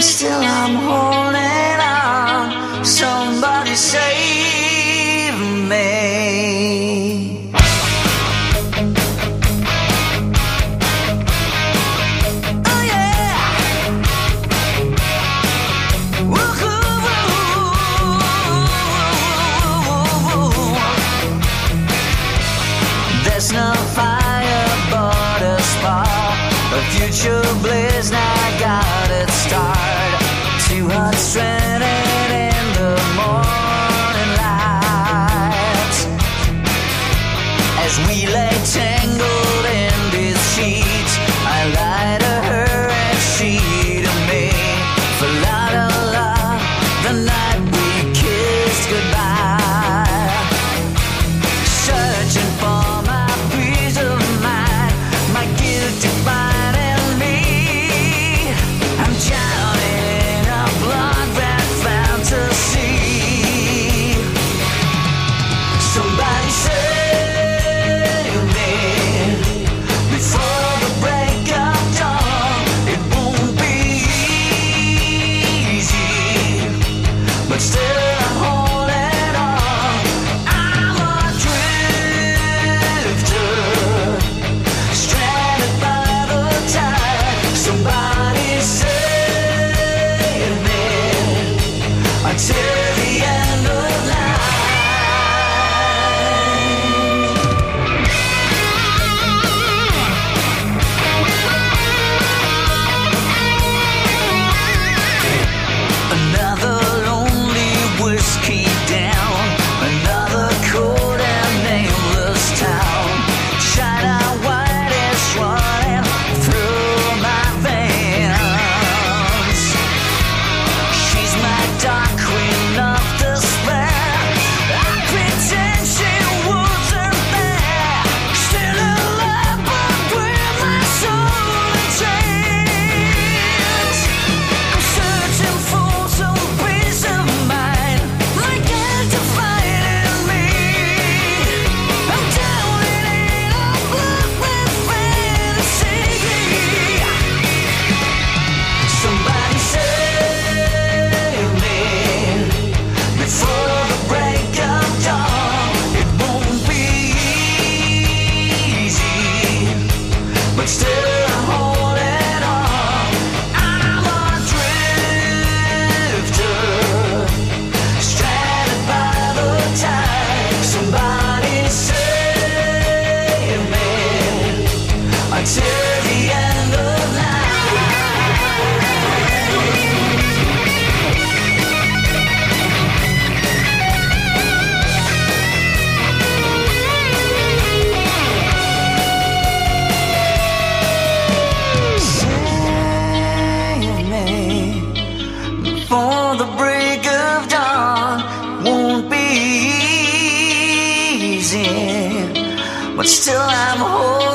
Still I'm holding on. Somebody save me. Oh yeah. There's no fire but a spark. A future blaze now But Still I'm whole.